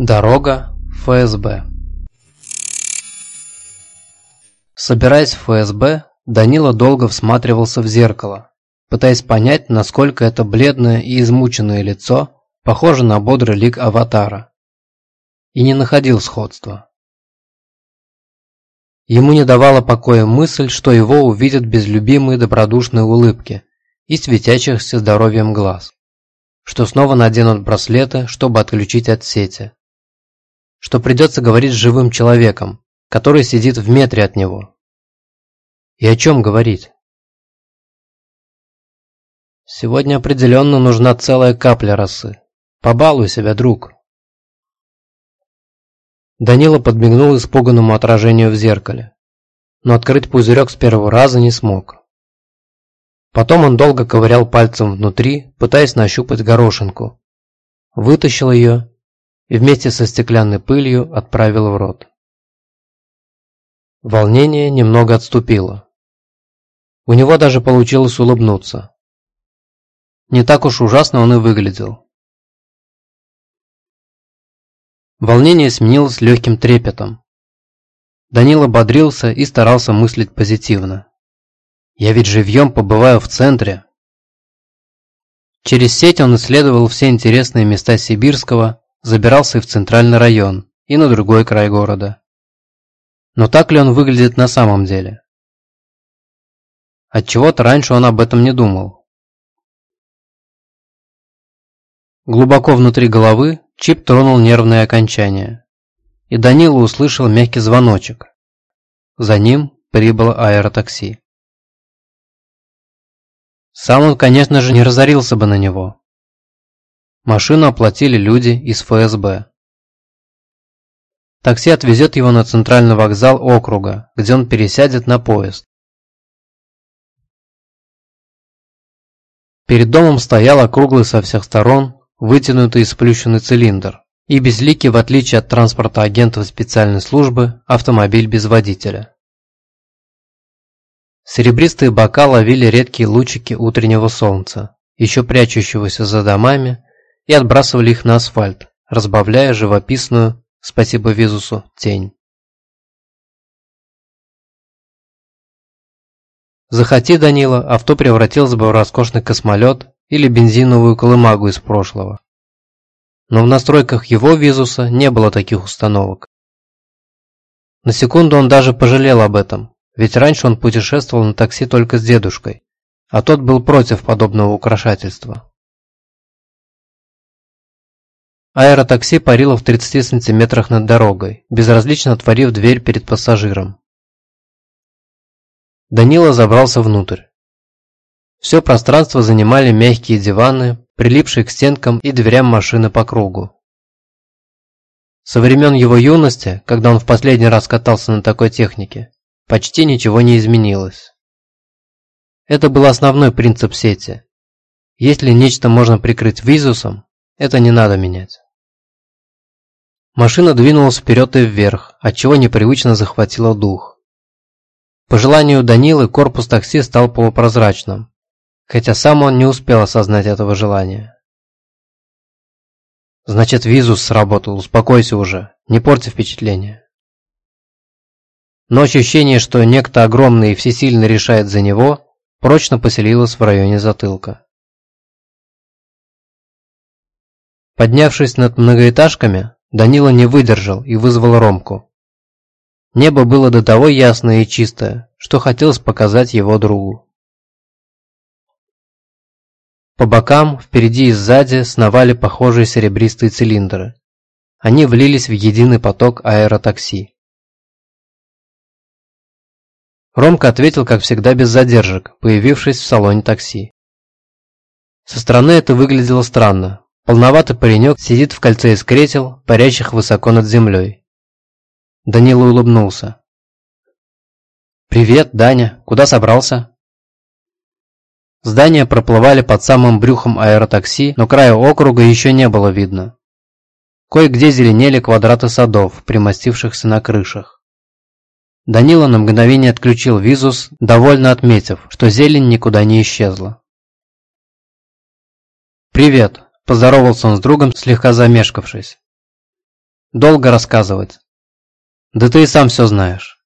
Дорога ФСБ Собираясь в ФСБ, Данила долго всматривался в зеркало, пытаясь понять, насколько это бледное и измученное лицо похоже на бодрый лик аватара. И не находил сходства. Ему не давала покоя мысль, что его увидят без любимой добродушной улыбки и светящихся здоровьем глаз, что снова наденут браслеты, чтобы отключить от сети, что придется говорить с живым человеком, который сидит в метре от него. И о чем говорить? Сегодня определенно нужна целая капля росы. Побалуй себя, друг. Данила подмигнул испуганному отражению в зеркале, но открыть пузырек с первого раза не смог. Потом он долго ковырял пальцем внутри, пытаясь нащупать горошинку. Вытащил ее и вместе со стеклянной пылью отправил в рот. Волнение немного отступило. У него даже получилось улыбнуться. Не так уж ужасно он и выглядел. Волнение сменилось легким трепетом. Данила бодрился и старался мыслить позитивно. «Я ведь живьем побываю в центре». Через сеть он исследовал все интересные места Сибирского, забирался и в центральный район, и на другой край города. Но так ли он выглядит на самом деле? Отчего-то раньше он об этом не думал. Глубоко внутри головы Чип тронул нервное окончание, и Данила услышал мягкий звоночек. За ним прибыло аэротакси. Сам он, конечно же, не разорился бы на него. Машину оплатили люди из ФСБ. Такси отвезет его на центральный вокзал округа, где он пересядет на поезд. Перед домом стоял округлый со всех сторон вытянутый и сплющенный цилиндр, и безликий, в отличие от транспорта агентов специальной службы, автомобиль без водителя. Серебристые бока ловили редкие лучики утреннего солнца, еще прячущегося за домами, и отбрасывали их на асфальт, разбавляя живописную, спасибо Визусу, тень. Захоти, Данила, авто превратилось бы в роскошный космолет или бензиновую колымагу из прошлого. Но в настройках его Визуса не было таких установок. На секунду он даже пожалел об этом, ведь раньше он путешествовал на такси только с дедушкой, а тот был против подобного украшательства. Аэротакси парило в 30 сантиметрах над дорогой, безразлично отворив дверь перед пассажиром. Данила забрался внутрь. Все пространство занимали мягкие диваны, прилипшие к стенкам и дверям машины по кругу. Со времен его юности, когда он в последний раз катался на такой технике, почти ничего не изменилось. Это был основной принцип сети. Если нечто можно прикрыть визусом, это не надо менять. Машина двинулась вперед и вверх, отчего непривычно захватила дух. По желанию Данилы корпус такси стал полупрозрачным, хотя сам он не успел осознать этого желания. «Значит, визус сработал, успокойся уже, не порти впечатление». Но ощущение, что некто огромный и всесильно решает за него, прочно поселилось в районе затылка. Поднявшись над многоэтажками, Данила не выдержал и вызвал Ромку. Небо было до того ясное и чистое, что хотелось показать его другу. По бокам, впереди и сзади сновали похожие серебристые цилиндры. Они влились в единый поток аэротакси. Ромка ответил, как всегда, без задержек, появившись в салоне такси. Со стороны это выглядело странно. Полноватый паренек сидит в кольце из кресел, парящих высоко над землей. Данила улыбнулся. «Привет, Даня. Куда собрался?» Здания проплывали под самым брюхом аэротакси, но края округа еще не было видно. Кое-где зеленели квадраты садов, примостившихся на крышах. Данила на мгновение отключил визус, довольно отметив, что зелень никуда не исчезла. «Привет», – поздоровался он с другом, слегка замешкавшись. Долго рассказывать. Да ты и сам все знаешь.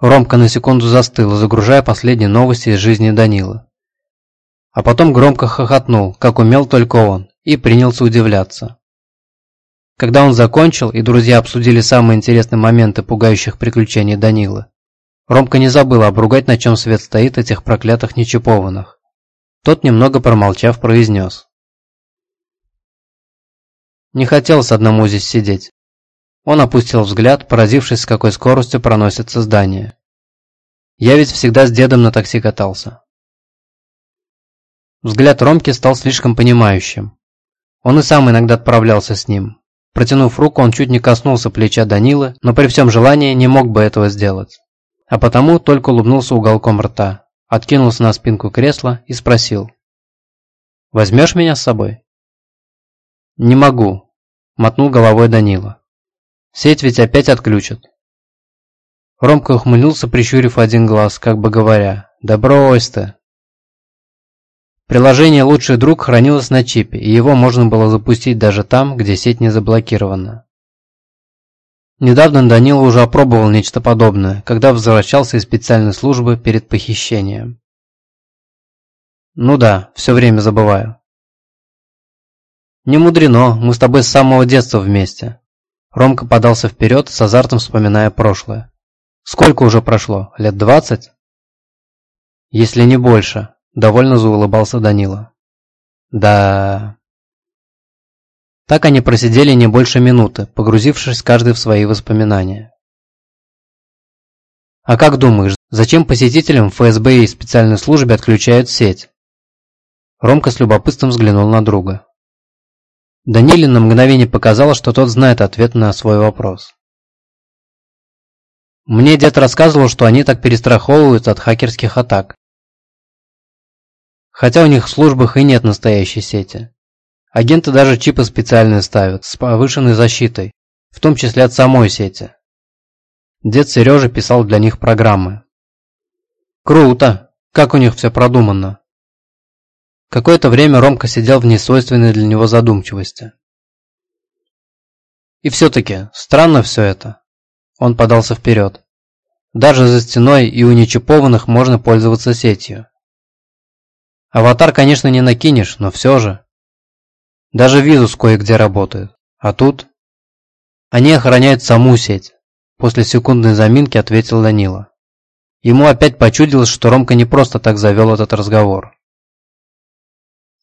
Ромка на секунду застыл, загружая последние новости из жизни Данила. А потом громко хохотнул, как умел только он, и принялся удивляться. Когда он закончил, и друзья обсудили самые интересные моменты пугающих приключений Данила, Ромка не забыл обругать, на чем свет стоит этих проклятых нечипованных. Тот, немного промолчав, произнес. Не хотелось одному здесь сидеть. Он опустил взгляд, поразившись, с какой скоростью проносится здание. Я ведь всегда с дедом на такси катался. Взгляд Ромки стал слишком понимающим. Он и сам иногда отправлялся с ним. Протянув руку, он чуть не коснулся плеча Данилы, но при всем желании не мог бы этого сделать. А потому только улыбнулся уголком рта, откинулся на спинку кресла и спросил. «Возьмешь меня с собой?» «Не могу», – мотнул головой Данила. «Сеть ведь опять отключат». Ромка ухмыльнулся, прищурив один глаз, как бы говоря, «Да брось ты, Приложение «Лучший друг» хранилось на чипе, и его можно было запустить даже там, где сеть не заблокирована. Недавно Данила уже опробовал нечто подобное, когда возвращался из специальной службы перед похищением. Ну да, все время забываю. Не мудрено, мы с тобой с самого детства вместе. Ромка подался вперед, с азартом вспоминая прошлое. Сколько уже прошло? Лет двадцать? Если не больше. Довольно заулыбался Данила. Да... Так они просидели не больше минуты, погрузившись каждый в свои воспоминания. «А как думаешь, зачем посетителям ФСБ и специальной службе отключают сеть?» Ромка с любопытством взглянул на друга. Даниле на мгновение показалось, что тот знает ответ на свой вопрос. «Мне дед рассказывал, что они так перестраховываются от хакерских атак. Хотя у них в службах и нет настоящей сети. Агенты даже чипы специальные ставят, с повышенной защитой, в том числе от самой сети. Дед Сережа писал для них программы. Круто! Как у них все продумано. Какое-то время Ромка сидел в несвойственной для него задумчивости. И все-таки, странно все это. Он подался вперед. Даже за стеной и у нечипованных можно пользоваться сетью. Аватар, конечно, не накинешь, но все же. Даже визус кое-где работает. А тут... Они охраняют саму сеть. После секундной заминки ответил Данила. Ему опять почудилось, что Ромка не просто так завел этот разговор.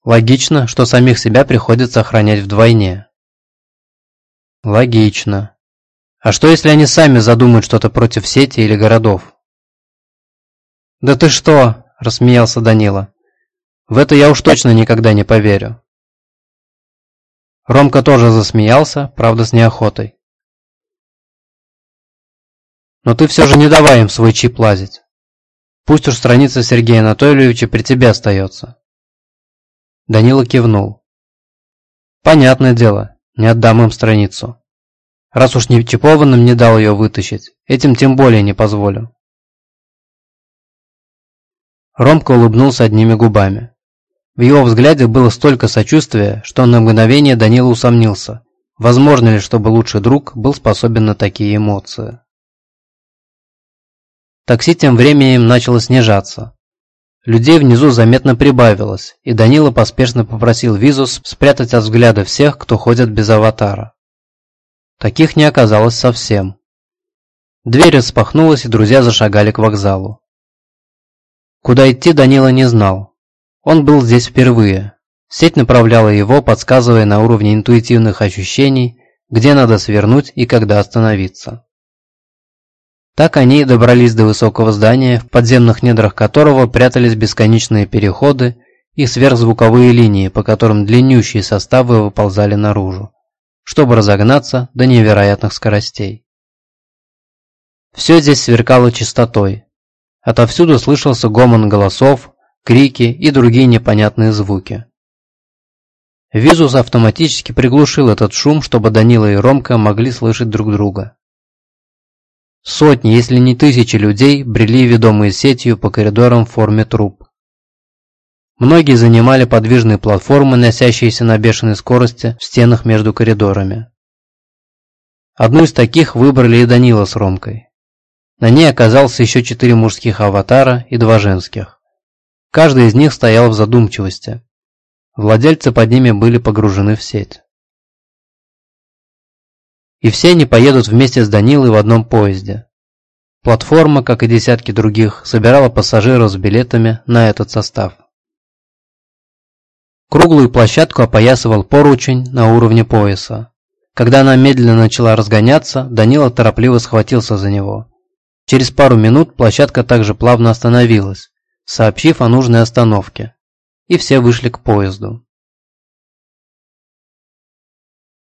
Логично, что самих себя приходится охранять вдвойне. Логично. А что если они сами задумают что-то против сети или городов? «Да ты что?» – рассмеялся Данила. В это я уж точно никогда не поверю. Ромка тоже засмеялся, правда с неохотой. Но ты все же не давай им свой чип лазить. Пусть уж страница Сергея Анатольевича при тебе остается. Данила кивнул. Понятное дело, не отдам им страницу. Раз уж не чипованным не дал ее вытащить, этим тем более не позволю. Ромка улыбнулся одними губами. В его взгляде было столько сочувствия, что на мгновение Данила усомнился, возможно ли, чтобы лучший друг был способен на такие эмоции. Такси тем временем начало снижаться. Людей внизу заметно прибавилось, и Данила поспешно попросил Визус спрятать от взгляда всех, кто ходит без аватара. Таких не оказалось совсем. Дверь распахнулась, и друзья зашагали к вокзалу. Куда идти Данила не знал, он был здесь впервые. Сеть направляла его, подсказывая на уровне интуитивных ощущений, где надо свернуть и когда остановиться. Так они добрались до высокого здания, в подземных недрах которого прятались бесконечные переходы и сверхзвуковые линии, по которым длиннющие составы выползали наружу, чтобы разогнаться до невероятных скоростей. Все здесь сверкало чистотой. Отовсюду слышался гомон голосов, крики и другие непонятные звуки. Визус автоматически приглушил этот шум, чтобы Данила и Ромка могли слышать друг друга. Сотни, если не тысячи людей брели ведомые сетью по коридорам в форме труб. Многие занимали подвижные платформы, носящиеся на бешеной скорости в стенах между коридорами. Одну из таких выбрали и Данила с Ромкой. На ней оказалось еще четыре мужских аватара и два женских. Каждый из них стоял в задумчивости. Владельцы под ними были погружены в сеть. И все они поедут вместе с Данилой в одном поезде. Платформа, как и десятки других, собирала пассажиров с билетами на этот состав. Круглую площадку опоясывал поручень на уровне пояса. Когда она медленно начала разгоняться, Данила торопливо схватился за него. Через пару минут площадка также плавно остановилась, сообщив о нужной остановке, и все вышли к поезду.